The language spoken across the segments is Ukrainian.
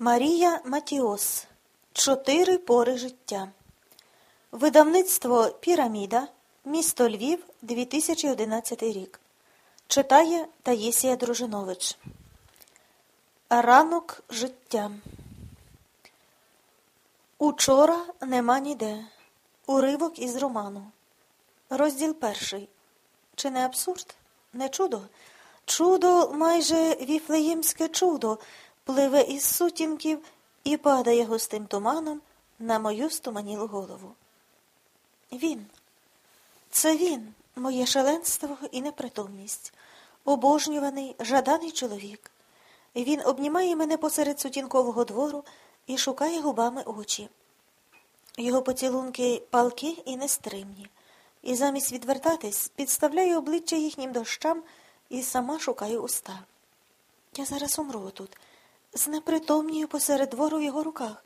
Марія Матіос. Чотири пори життя. Видавництво Піраміда. Місто Львів, 2011 рік. Читає Таїсія Дружинович. Ранок життя. Учора нема ніде. Уривок із роману. Розділ перший. Чи не абсурд? Не чудо? Чудо, майже віфлеємське чудо, пливе із сутінків і падає густим туманом на мою стуманілу голову. Він. Це він, моє шаленство і непритомність, обожнюваний, жаданий чоловік. Він обнімає мене посеред сутінкового двору і шукає губами очі. Його поцілунки палки і нестримні, і замість відвертатись, підставляю обличчя їхнім дощам і сама шукаю уста. Я зараз умру тут, знепритомнію посеред двору в його руках.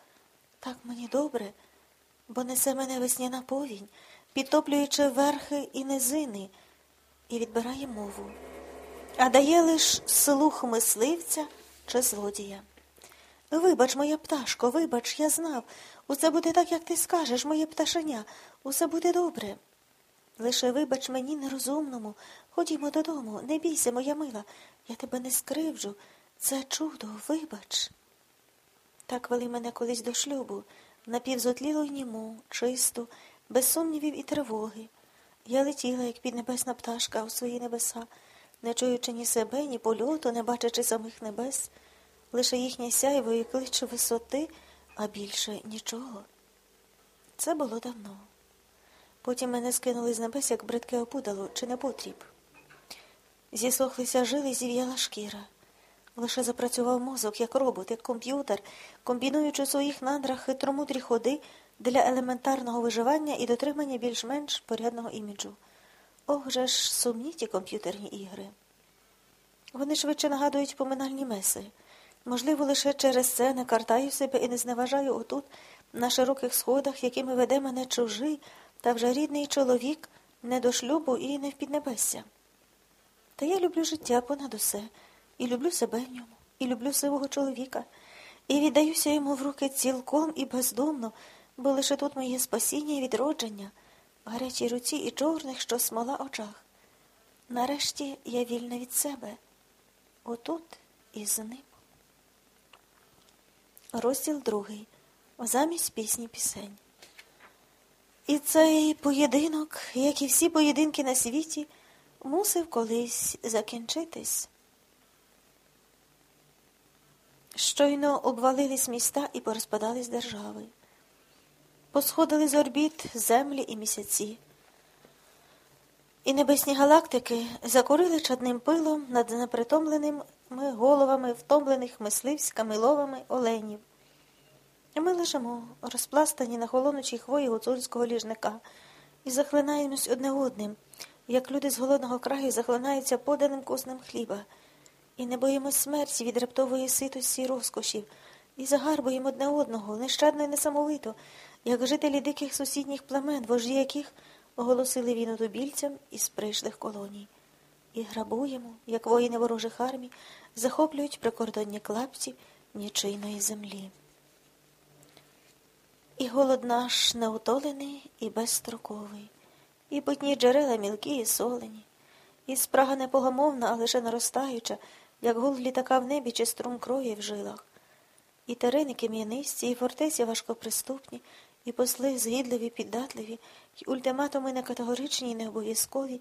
Так мені добре, бо несе мене весняна повінь, підтоплюючи верхи і низини, і відбирає мову, а дає лиш слух мисливця чи злодія. Вибач, моя пташко, вибач, я знав. Усе буде так, як ти скажеш, моє пташеня, усе буде добре. Лише вибач мені нерозумному, ходімо додому, не бійся, моя мила, я тебе не скривджу. Це чудо, вибач. Так вели мене колись до шлюбу, напівзотлілу й німу, чисту, без сумнівів і тривоги. Я летіла, як піднебесна пташка, у свої небеса, не чуючи ні себе, ні польоту, не бачачи самих небес, лише їхнє сяйво і кличе висоти, а більше нічого. Це було давно. Потім мене скинули з небес, як бридке опудало, чи не потріб. Зісохлися жили, зів'яла шкіра. Лише запрацював мозок, як робот, як комп'ютер, комбінуючи у своїх надрах хитромудрі ходи для елементарного виживання і дотримання більш-менш порядного іміджу. Ох же ж сумні ті комп'ютерні ігри. Вони швидше нагадують поминальні меси. Можливо, лише через це не картаю себе і не зневажаю отут, на широких сходах, якими веде мене чужий та вже рідний чоловік не до шлюбу і не в піднебесся. Та я люблю життя понад усе, і люблю себе в ньому, і люблю сивого чоловіка, і віддаюся йому в руки цілком і бездумно, бо лише тут моє спасіння і відродження, в гарячій руці і чорних, що смола очах. Нарешті я вільна від себе, отут і з ним. Розділ другий. Замість пісні пісень. І цей поєдинок, як і всі поєдинки на світі, мусив колись закінчитись. Щойно обвалились міста і порозпадались держави, посходили з орбіт землі і місяці, і небесні галактики закурили чадним пилом над непритомленими головами втомлених мисливськими ловами оленів. Ми лежимо, розпластані на холонучій хвої гуцульського ліжника, і захлинаємось одне одним, як люди з голодного краю захлинаються поданим куснем хліба, і не боїмось смерті від раптової ситості і розкошів, і загарбуємо одне одного, нещадно і несамовито, як жителі диких сусідніх племен, вожді яких оголосили війну тубільцям із прийшлих колоній. І грабуємо, як воїни ворожих армій, захоплюють прикордонні клапці нічийної землі. І голод наш неутолений і безстроковий, і питні джерела мілкі і солені, і спрага непогамовна, а лише наростаюча, як гул літака в небі чи струм крові в жилах, і терени кем'янисті, і фортеці важкоприступні, і посли згідливі, піддатливі, і ультиматуми некатегоричні і необов'язкові,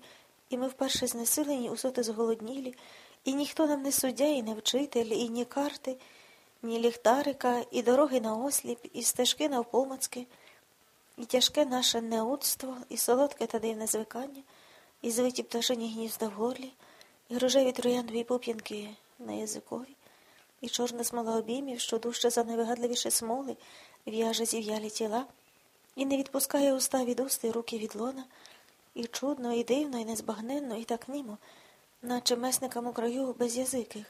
і ми вперше знесилені, усоти зголоднілі, і ніхто нам не суддя, і не вчитель, і ні карти ні ліхтарика, і дороги на осліп, і стежки навпомацки, і тяжке наше неудство, і солодке та дивне звикання, і звиті пташині гнізда в горлі, і рожеві трояндові пуп'янки на язикові, і чорна смола обіймів, що дужче за найвигадливіші смоли, в'яже зів'ялі тіла, і не відпускає уста від уст і руки від лона, і чудно, і дивно, і незбагненно, і так німо, наче месникам у краю безязиких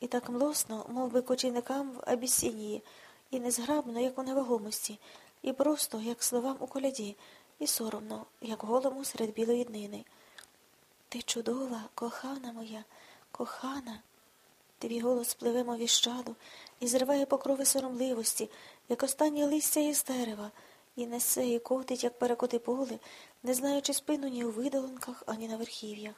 і так млосно, мов би кочівникам в Абісінії, і незграбно, як у невагомості, і просто, як словам у коляді, і соромно, як голому серед білої днини. Ти чудова, кохана моя, кохана. Твій голос пливе, мовіщаду і зриває покрови соромливості, як останнє листя із дерева, і несе, і котить, як перекоти поле, не знаючи спину ні у видолонках, ані на верхів'ях.